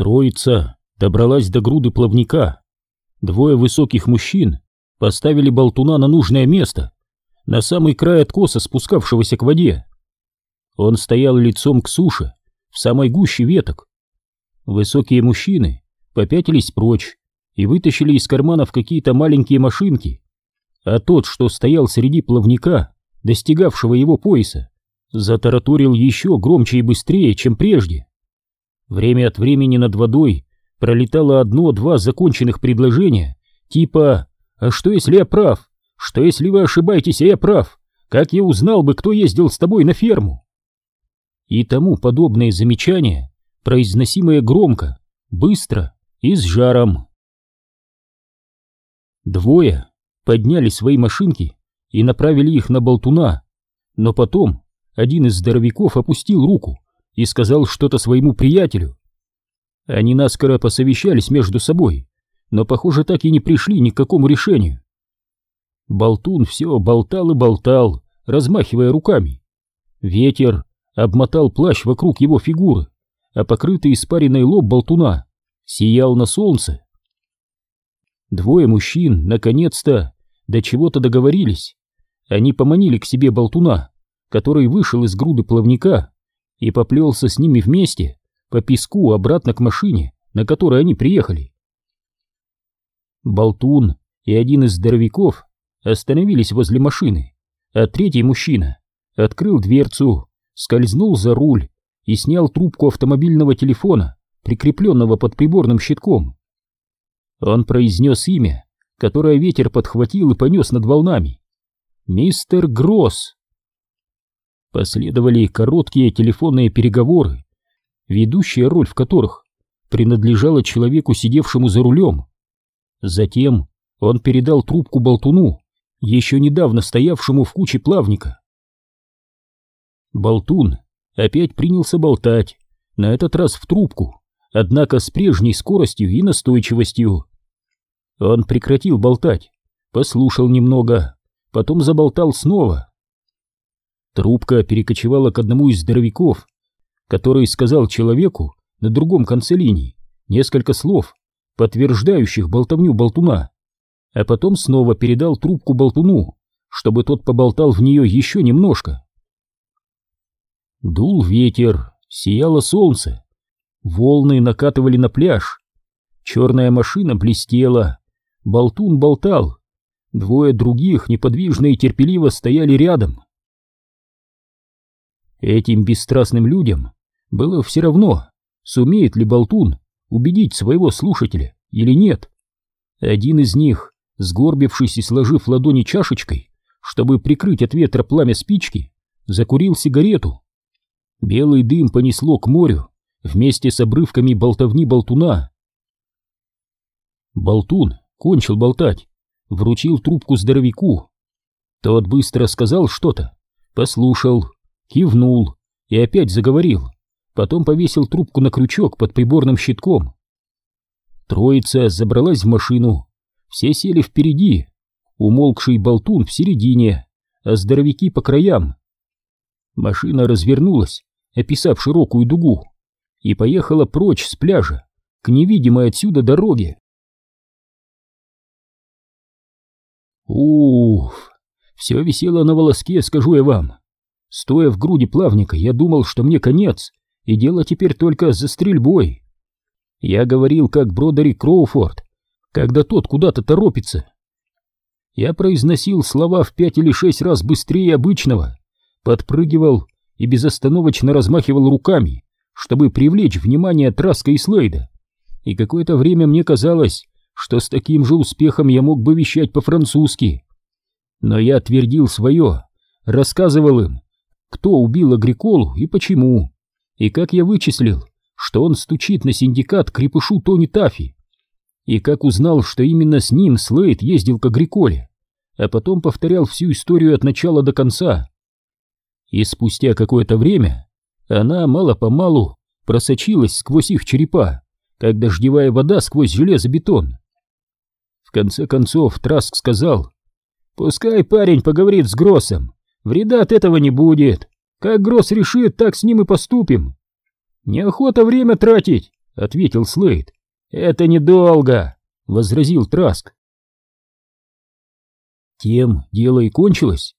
Троица добралась до груды плавника. Двое высоких мужчин поставили болтуна на нужное место, на самый край откоса, спускавшегося к воде. Он стоял лицом к суше, в самой гуще веток. Высокие мужчины попятились прочь и вытащили из карманов какие-то маленькие машинки, а тот, что стоял среди плавника, достигавшего его пояса, затараторил еще громче и быстрее, чем прежде. Время от времени над водой пролетало одно-два законченных предложения, типа «А что, если я прав? Что, если вы ошибаетесь, а я прав? Как я узнал бы, кто ездил с тобой на ферму?» И тому подобные замечания, произносимые громко, быстро и с жаром. Двое подняли свои машинки и направили их на болтуна, но потом один из здоровяков опустил руку и сказал что-то своему приятелю. Они наскоро посовещались между собой, но, похоже, так и не пришли ни к какому решению. Болтун все болтал и болтал, размахивая руками. Ветер обмотал плащ вокруг его фигуры, а покрытый испаренный лоб болтуна сиял на солнце. Двое мужчин, наконец-то, до чего-то договорились. Они поманили к себе болтуна, который вышел из груды плавника и поплелся с ними вместе по песку обратно к машине, на которой они приехали. Болтун и один из здоровяков остановились возле машины, а третий мужчина открыл дверцу, скользнул за руль и снял трубку автомобильного телефона, прикрепленного под приборным щитком. Он произнес имя, которое ветер подхватил и понес над волнами. «Мистер Гросс!» Последовали короткие телефонные переговоры, ведущая роль в которых принадлежала человеку, сидевшему за рулем. Затем он передал трубку болтуну, еще недавно стоявшему в куче плавника. Болтун опять принялся болтать, на этот раз в трубку, однако с прежней скоростью и настойчивостью. Он прекратил болтать, послушал немного, потом заболтал снова. Трубка перекочевала к одному из здоровяков, который сказал человеку на другом конце линии несколько слов, подтверждающих болтовню болтуна, а потом снова передал трубку болтуну, чтобы тот поболтал в нее еще немножко. Дул ветер, сияло солнце, волны накатывали на пляж, черная машина блестела, болтун болтал, двое других неподвижно и терпеливо стояли рядом. Этим бесстрастным людям было все равно, сумеет ли болтун убедить своего слушателя или нет. Один из них, сгорбившись и сложив ладони чашечкой, чтобы прикрыть от ветра пламя спички, закурил сигарету. Белый дым понесло к морю вместе с обрывками болтовни болтуна. Болтун кончил болтать, вручил трубку здоровяку. Тот быстро сказал что-то, послушал, кивнул и опять заговорил, потом повесил трубку на крючок под приборным щитком. Троица забралась в машину, все сели впереди, умолкший болтун в середине, а здоровяки по краям. Машина развернулась, описав широкую дугу, и поехала прочь с пляжа, к невидимой отсюда дороге. Уф, все висело на волоске, скажу я вам. Стоя в груди плавника, я думал, что мне конец, и дело теперь только за стрельбой. Я говорил, как Бродери Кроуфорд, когда тот куда-то торопится. Я произносил слова в пять или шесть раз быстрее обычного, подпрыгивал и безостановочно размахивал руками, чтобы привлечь внимание Траска и Слейда. И какое-то время мне казалось, что с таким же успехом я мог бы вещать по-французски. Но я твердил свое, рассказывал им, кто убил Агриколу и почему, и как я вычислил, что он стучит на синдикат крепышу Тони Тафи, и как узнал, что именно с ним Слейд ездил к Агриколе, а потом повторял всю историю от начала до конца. И спустя какое-то время она мало-помалу просочилась сквозь их черепа, как дождевая вода сквозь железобетон. В конце концов Траск сказал, «Пускай парень поговорит с Гроссом, Вреда от этого не будет. Как Гросс решит, так с ним и поступим. Неохота время тратить. — ответил Слейд. «Это недолго», — возразил Траск. Тем дело и кончилось.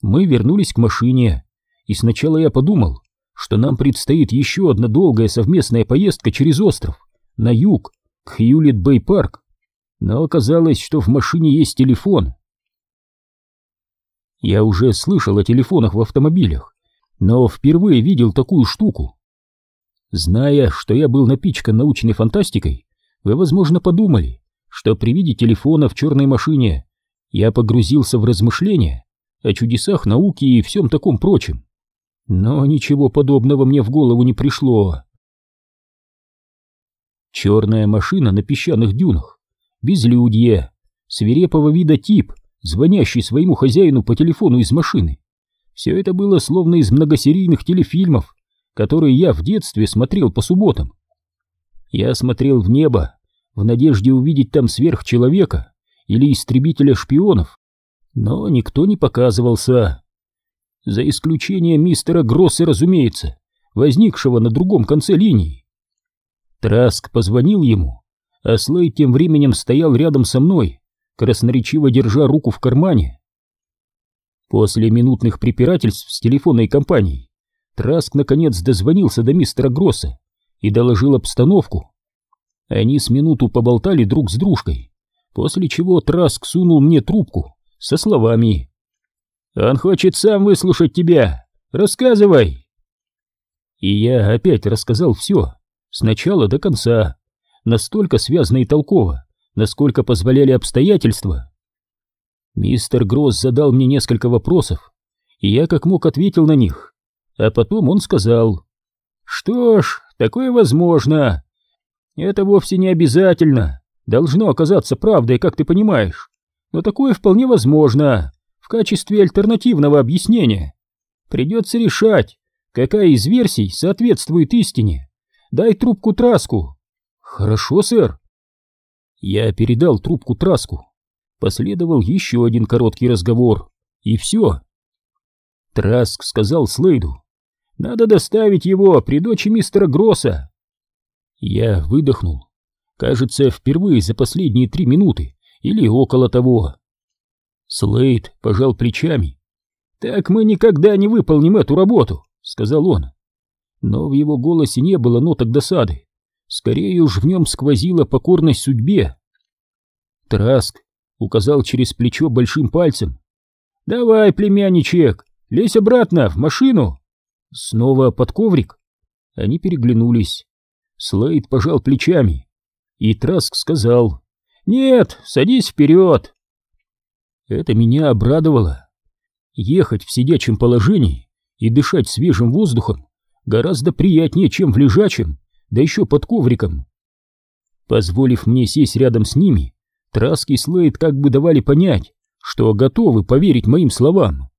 Мы вернулись к машине, и сначала я подумал, что нам предстоит еще одна долгая совместная поездка через остров, на юг, к Хьюлит-Бэй-парк, но оказалось, что в машине есть телефон. Я уже слышал о телефонах в автомобилях, но впервые видел такую штуку. Зная, что я был напичкан научной фантастикой, вы, возможно, подумали, что при виде телефона в черной машине я погрузился в размышления о чудесах науки и всем таком прочем. Но ничего подобного мне в голову не пришло. Черная машина на песчаных дюнах, безлюдье, свирепого вида тип, звонящий своему хозяину по телефону из машины. Все это было словно из многосерийных телефильмов, которые я в детстве смотрел по субботам. Я смотрел в небо, в надежде увидеть там сверхчеловека или истребителя шпионов, но никто не показывался. За исключением мистера Гросса, разумеется, возникшего на другом конце линии. Траск позвонил ему, а Слей тем временем стоял рядом со мной, красноречиво держа руку в кармане. После минутных препирательств с телефонной компанией Траск наконец дозвонился до мистера Гросса и доложил обстановку. Они с минуту поболтали друг с дружкой, после чего Траск сунул мне трубку со словами «Он хочет сам выслушать тебя! Рассказывай!» И я опять рассказал все, с начала до конца, настолько связно и толково, насколько позволяли обстоятельства. Мистер Гросс задал мне несколько вопросов, и я как мог ответил на них. А потом он сказал, «Что ж, такое возможно. Это вовсе не обязательно. Должно оказаться правдой, как ты понимаешь. Но такое вполне возможно, в качестве альтернативного объяснения. Придется решать, какая из версий соответствует истине. Дай трубку Траску». «Хорошо, сэр». Я передал трубку Траску. Последовал еще один короткий разговор, и все. Траск сказал Слейду, «Надо доставить его при дочи мистера Гросса». Я выдохнул, кажется, впервые за последние три минуты или около того. Слейд пожал плечами. «Так мы никогда не выполним эту работу», — сказал он. Но в его голосе не было ноток досады. Скорее уж в нем сквозила покорность судьбе. Траск указал через плечо большим пальцем. «Давай, племянничек, лезь обратно, в машину!» Снова под коврик. Они переглянулись. Слейд пожал плечами. И Траск сказал. «Нет, садись вперед!» Это меня обрадовало. Ехать в сидячем положении и дышать свежим воздухом гораздо приятнее, чем в лежачем, да еще под ковриком. Позволив мне сесть рядом с ними, Траск и Слейд как бы давали понять, что готовы поверить моим словам.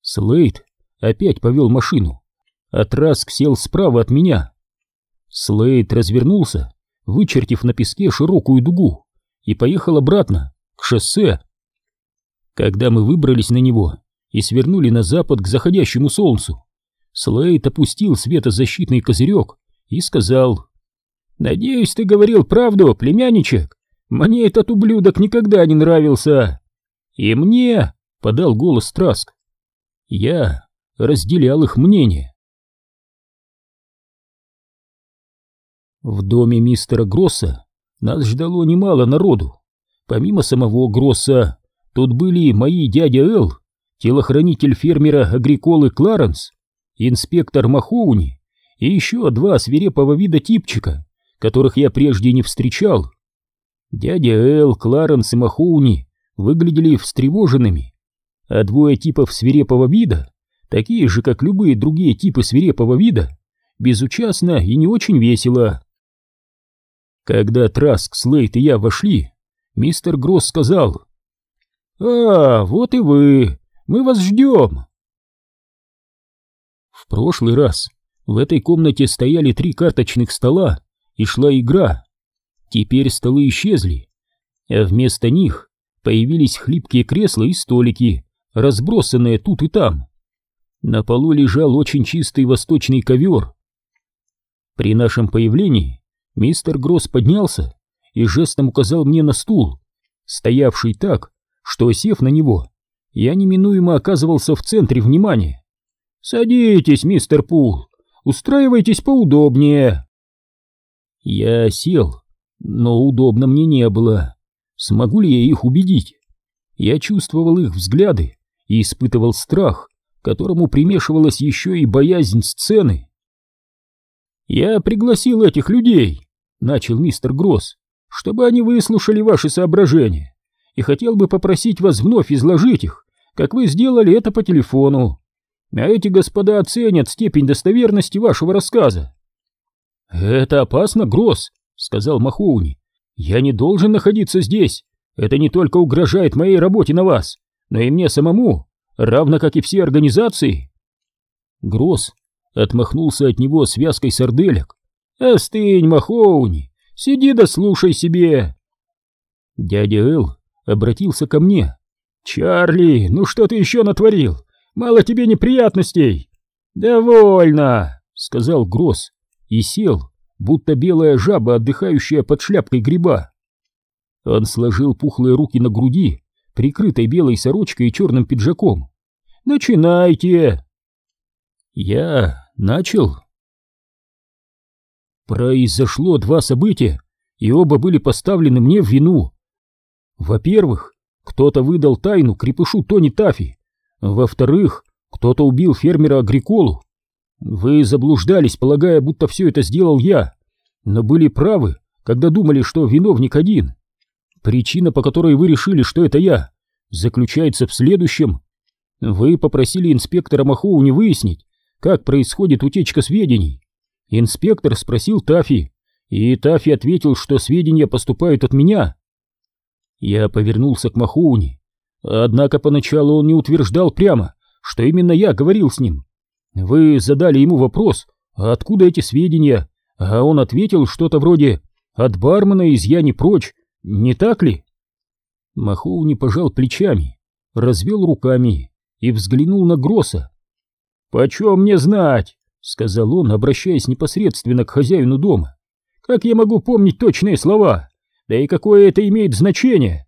Слейд опять повел машину, а Траск сел справа от меня. Слейд развернулся, вычертив на песке широкую дугу, и поехал обратно, к шоссе. Когда мы выбрались на него и свернули на запад к заходящему солнцу, Слейд опустил светозащитный козырек и сказал «Надеюсь, ты говорил правду, племянничек. Мне этот ублюдок никогда не нравился». «И мне», — подал голос Траск. Я разделял их мнение. В доме мистера Гросса нас ждало немало народу. Помимо самого Гросса, тут были мои дядя Эл, телохранитель фермера Агриколы Кларенс, инспектор Махоуни и еще два свирепого вида типчика, которых я прежде не встречал. Дядя Эл, Кларенс и Махоуни выглядели встревоженными, а двое типов свирепого вида, такие же, как любые другие типы свирепого вида, безучастно и не очень весело. Когда Траск, Слейт и я вошли, мистер Гросс сказал, «А, вот и вы, мы вас ждем». В прошлый раз в этой комнате стояли три карточных стола и шла игра. Теперь столы исчезли, а вместо них появились хлипкие кресла и столики, разбросанные тут и там. На полу лежал очень чистый восточный ковер. При нашем появлении мистер Гросс поднялся и жестом указал мне на стул, стоявший так, что, сев на него, я неминуемо оказывался в центре внимания. «Садитесь, мистер Пул, устраивайтесь поудобнее». Я сел, но удобно мне не было. Смогу ли я их убедить? Я чувствовал их взгляды и испытывал страх, которому примешивалась еще и боязнь сцены. «Я пригласил этих людей», — начал мистер Гросс, — «чтобы они выслушали ваши соображения, и хотел бы попросить вас вновь изложить их, как вы сделали это по телефону. А эти господа оценят степень достоверности вашего рассказа». «Это опасно, Гросс», — сказал Махоуни. «Я не должен находиться здесь. Это не только угрожает моей работе на вас, но и мне самому, равно как и все организации». Гросс отмахнулся от него связкой сарделек. «Остынь, Махоуни, сиди да слушай себе!» Дядя Эл обратился ко мне. «Чарли, ну что ты еще натворил? Мало тебе неприятностей!» «Довольно!» — сказал Гросс и сел, будто белая жаба, отдыхающая под шляпкой гриба. Он сложил пухлые руки на груди, прикрытой белой сорочкой и черным пиджаком. «Начинайте!» Я начал. Произошло два события, и оба были поставлены мне в вину. Во-первых, кто-то выдал тайну крепышу Тони Тафи. Во-вторых, кто-то убил фермера Агриколу. Вы заблуждались, полагая, будто все это сделал я, но были правы, когда думали, что виновник один. Причина, по которой вы решили, что это я, заключается в следующем. Вы попросили инспектора Махоуни выяснить, как происходит утечка сведений. Инспектор спросил Тафи, и Тафи ответил, что сведения поступают от меня. Я повернулся к Махоуни, однако поначалу он не утверждал прямо, что именно я говорил с ним. Вы задали ему вопрос, откуда эти сведения, а он ответил что-то вроде «от бармена из я не прочь», не так ли? Махоуни пожал плечами, развел руками и взглянул на Гросса. «Почем мне знать?» — сказал он, обращаясь непосредственно к хозяину дома. «Как я могу помнить точные слова? Да и какое это имеет значение?»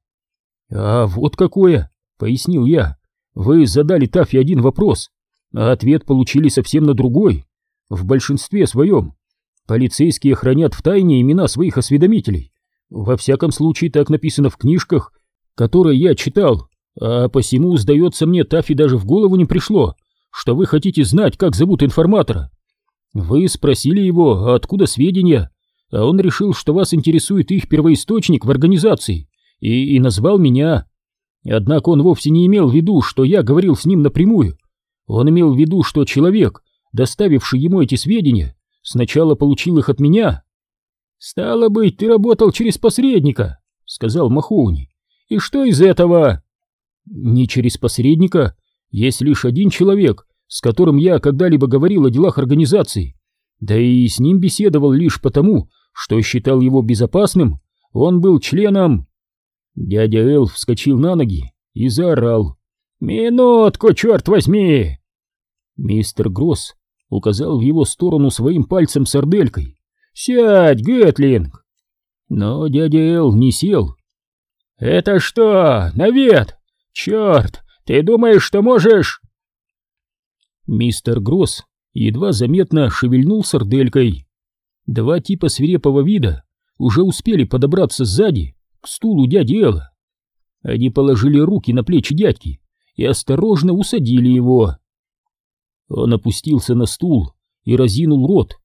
«А вот какое!» — пояснил я. «Вы задали Тафи один вопрос, а ответ получили совсем на другой. В большинстве своем. Полицейские хранят в тайне имена своих осведомителей. Во всяком случае, так написано в книжках, которые я читал, а посему, сдается мне, Тафи даже в голову не пришло, что вы хотите знать, как зовут информатора. Вы спросили его, откуда сведения, а он решил, что вас интересует их первоисточник в организации, и, и назвал меня. Однако он вовсе не имел в виду, что я говорил с ним напрямую. Он имел в виду, что человек, доставивший ему эти сведения, сначала получил их от меня. «Стало быть, ты работал через посредника», — сказал Махоуни. «И что из этого?» «Не через посредника, есть лишь один человек, с которым я когда-либо говорил о делах организации, да и с ним беседовал лишь потому, что считал его безопасным, он был членом... Дядя Эл вскочил на ноги и заорал. «Минутку, черт возьми!» Мистер Гросс указал в его сторону своим пальцем сарделькой. «Сядь, Гэтлинг!» Но дядя Эл не сел. «Это что, навет? Черт, ты думаешь, что можешь...» Мистер Гросс едва заметно шевельнул сарделькой. Два типа свирепого вида уже успели подобраться сзади к стулу дяди Элла. Они положили руки на плечи дядьки и осторожно усадили его. Он опустился на стул и разинул рот.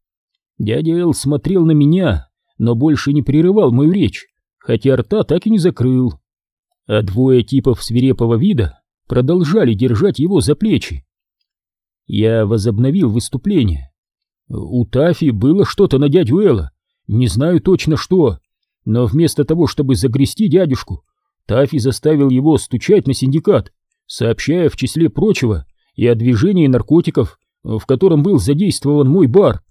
Дядя Эл смотрел на меня, но больше не прерывал мою речь, хотя рта так и не закрыл. А двое типов свирепого вида продолжали держать его за плечи. Я возобновил выступление. У Тафи было что-то на дядю Элла, не знаю точно что, но вместо того, чтобы загрести дядюшку, Тафи заставил его стучать на синдикат, сообщая в числе прочего и о движении наркотиков, в котором был задействован мой бар.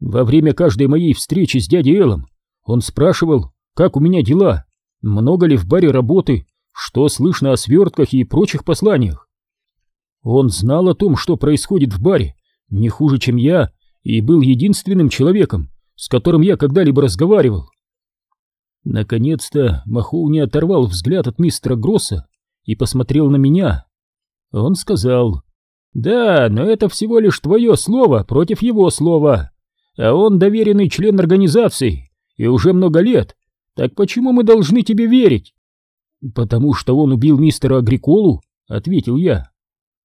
Во время каждой моей встречи с дядей Эллом он спрашивал, как у меня дела, много ли в баре работы, что слышно о свертках и прочих посланиях. Он знал о том, что происходит в баре, не хуже, чем я, и был единственным человеком, с которым я когда-либо разговаривал. Наконец-то Махоу не оторвал взгляд от мистера Гросса и посмотрел на меня. Он сказал, «Да, но это всего лишь твое слово против его слова, а он доверенный член организации и уже много лет, так почему мы должны тебе верить?» «Потому что он убил мистера Агриколу», — ответил я.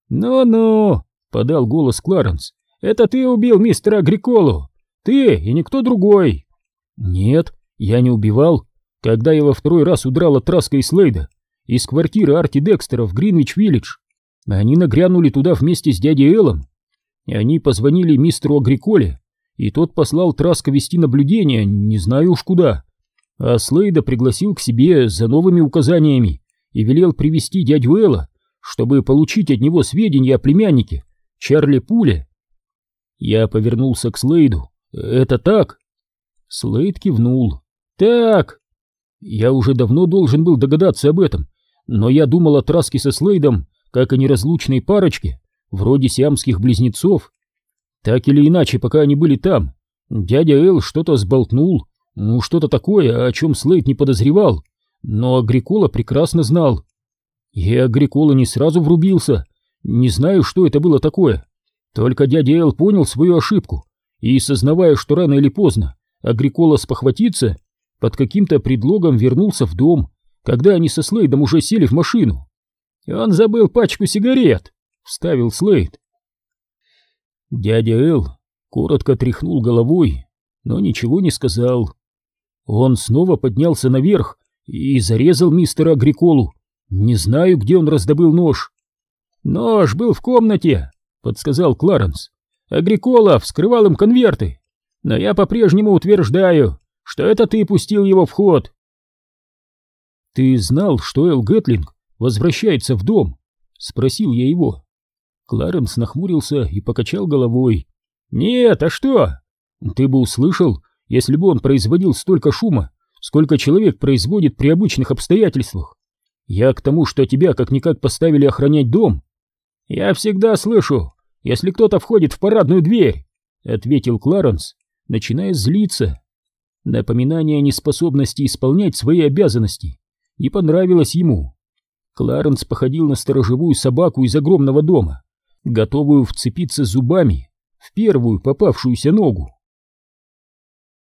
«Ну-ну», — подал голос Кларенс, — «это ты убил мистера Агриколу, ты и никто другой». «Нет, я не убивал. Когда я во второй раз удрал от Траска и Слейда из квартиры Арти Декстера в Гринвич-Виллидж, они нагрянули туда вместе с дядей Эллом. Они позвонили мистеру Агриколе, и тот послал Траска вести наблюдение, не знаю уж куда. А Слейда пригласил к себе за новыми указаниями и велел привести дядю Элла, чтобы получить от него сведения о племяннике, Чарли Пуле. Я повернулся к Слейду. «Это так?» Слейд кивнул. «Так!» Я уже давно должен был догадаться об этом, но я думал о Траске со Слейдом как о неразлучной парочке, вроде сиамских близнецов. Так или иначе, пока они были там, дядя Эл что-то сболтнул, ну что-то такое, о чем Слейд не подозревал, но Агрикола прекрасно знал. И Агрикола не сразу врубился, не знаю, что это было такое. Только дядя Эл понял свою ошибку и, сознавая, что рано или поздно Агрикола спохватится, под каким-то предлогом вернулся в дом, когда они со Слейдом уже сели в машину. «Он забыл пачку сигарет», — вставил Слейд. Дядя Эл коротко тряхнул головой, но ничего не сказал. Он снова поднялся наверх и зарезал мистера Агриколу. Не знаю, где он раздобыл нож. «Нож был в комнате», — подсказал Кларенс. «Агрикола вскрывал им конверты, но я по-прежнему утверждаю, что это ты пустил его в ход. Ты знал, что Эл Гэтлинг возвращается в дом? Спросил я его. Кларенс нахмурился и покачал головой. Нет, а что? Ты бы услышал, если бы он производил столько шума, сколько человек производит при обычных обстоятельствах. Я к тому, что тебя как-никак поставили охранять дом. Я всегда слышу, если кто-то входит в парадную дверь, ответил Кларенс, начиная злиться. Напоминание о неспособности исполнять свои обязанности не понравилось ему. Кларенс походил на сторожевую собаку из огромного дома, готовую вцепиться зубами в первую попавшуюся ногу.